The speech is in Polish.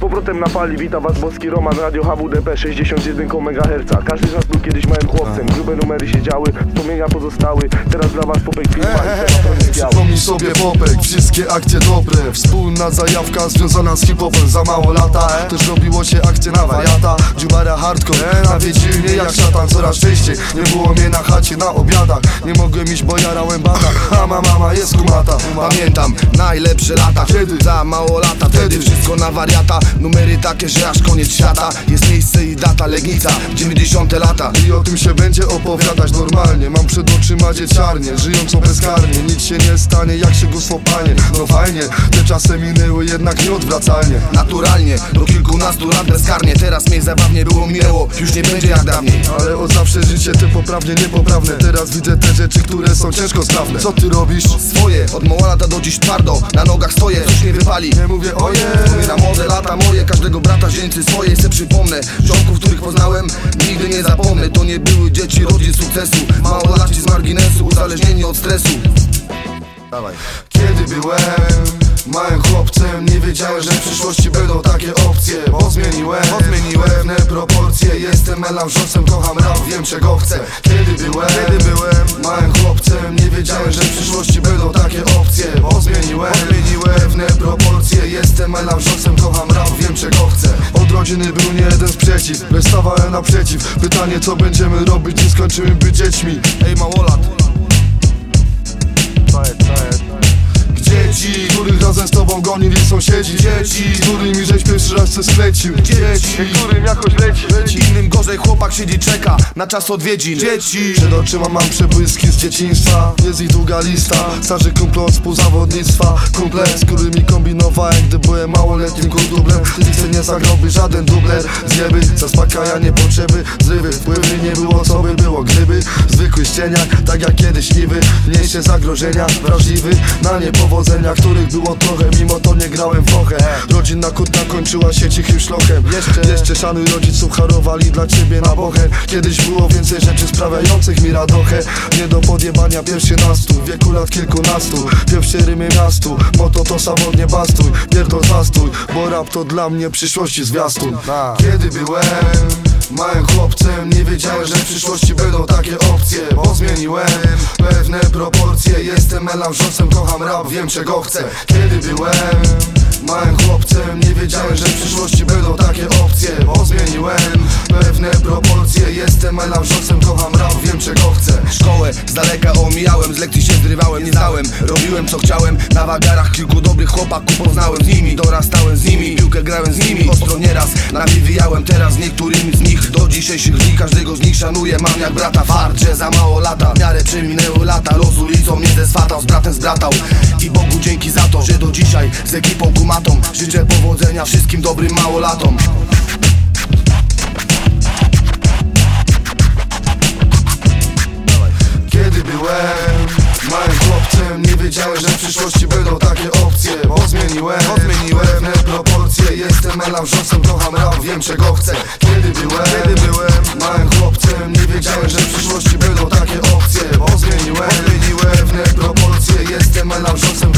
powrotem na fali wita was boski Roman Radio HWDP 61 MHz Każdy z nas był kiedyś małym chłopcem. Grube numery się działy, wspomnienia pozostały. Teraz dla was popek filma i biały Przypomnij sobie popek, wszystkie akcje dobre. Wspólna zajawka związana z hip-hopem Za mało lata, też robiło się akcje na wariata. Dziubara hardcore, nawiedzili mnie jak szatan Coraz częściej, nie było mnie na chacie na obiadach. Nie mogłem iść, bo jarałem bata Mama, mama jest kumata. Pamiętam najlepsze lata? Za mało lata, wtedy wszystko na wariata. Numery takie, że aż koniec świata. Jest miejsce i data, Legnica 90 lata. I o tym się będzie opowiadać normalnie. Mam przed oczyma dzieciarnię, żyjącą bezkarnie. Nic się nie stanie, jak się go panie. No fajnie, te czasy minęły jednak nieodwracalnie. Naturalnie, do kilkunastu lat bezkarnie. Teraz mnie zabawnie minęło, już nie będzie jak dawniej. Ale od zawsze życie te poprawnie niepoprawne. Teraz widzę te rzeczy, które są ciężko sprawne. Co ty robisz? Swoje, od mało lata do dziś twardo. Na nogach stoję, coś nie wypali. Nie mówię oje. Wspominam młode lata moje, każdego brata zięcy swoje Se przypomnę, ziomków, których poznałem Nigdy nie zapomnę, to nie były dzieci rodzin sukcesu. Małolaci z marginesu, uzależnieni od stresu Dawaj. Kiedy byłem małym chłopcem Nie wiedziałem, że w przyszłości będą takie opcje. Bo zmieniłem, bo zmieniłem pewne proporcje. Jestem melanżowcem, kocham rap, wiem czego chcę. Kiedy byłem, kiedy byłem małym chłopcem Nie wiedziałem, że w przyszłości będą takie opcje. Bo zmieniłem, bo zmieniłem pewne proporcje. Jestem melanżowcem, kocham rap, wiem czego chcę. Od rodziny był nie jeden sprzeciw Lecz stawałem naprzeciw. Pytanie co będziemy robić, gdy skończymy być dziećmi? Ej małolat razem z tobą gonili sąsiedzi. Dzieci, z którymi żeś pierwszy raz se sklecił Dzieci, Którym jakoś leci. Innym gorzej chłopak siedzi czeka na czas odwiedzin. Dzieci. Przed oczyma mam przebłyski z dzieciństwa. Jest ich długa lista. Starzy kumple od współzawodnictwa. Kumple, z którymi kombinowałem Gdy byłem małoletnim kurdublem. Chce nie zagroby żaden dubler. Zjeby, zaspokajanie potrzeby. Zrywy, wpływy nie było co by było Gdyby. Zwykły ścieniak, tak jak kiedyś niby. Mniejsze zagrożenia, wrażliwy Na niepowodzenia, których było trochę Mimo to nie grałem w ochę Rodzinna kutna kończyła się cichym szlochem Jeszcze, jeszcze szanuj rodziców harowali dla ciebie na bochę Kiedyś było więcej rzeczy sprawiających mi radochę. Nie do podjebania pierwszy nastu W wieku lat kilkunastu. Pierwsze rymy miastu Moto to samotnie bastuj. Pierdol zastój Bo rap to dla mnie przyszłości zwiastun. Kiedy byłem Małym chłopcem nie wiedziałem, że w przyszłości będą takie opcje Bo zmieniłem pewne proporcje. Jestem melanżowcem, kocham rap, wiem czego chcę. Kiedy byłem. Małym chłopcem nie wiedziałem, że w przyszłości będą takie opcje Bo zmieniłem pewne proporcje. Jestem melanżowcem, kocham rap, wiem czego chcę. Szkołę z daleka omijałem, z lekcji nie znałem Robiłem co chciałem, na wagarach kilku dobrych chłopaków poznałem z nimi. Dorastałem z nimi, piłkę grałem z nimi. Ostro nieraz na mnie wyjałem, teraz niektórymi z nich. Do dzisiejszych dni każdego z nich szanuję. Mam jak brata fart, że za mało lata. W miarę przeminęły lata, los ulicą mnie zeswatał Z bratem zbratał. I Bogu dzięki za to Że do dzisiaj z ekipą kumatą Życzę powodzenia wszystkim dobrym małolatom. Kiedy byłem małym wiedziałem, że w przyszłości będą takie opcje Bo zmieniłem, bo zmieniłem pewne proporcje. Jestem melanżowcem, kocham rap, wiem czego chcę. Kiedy byłem, kiedy byłem małym chłopcem Nie wiedziałem, że w przyszłości będą takie opcje Bo zmieniłem, bo zmieniłem pewne proporcje. Jestem melanżowcem,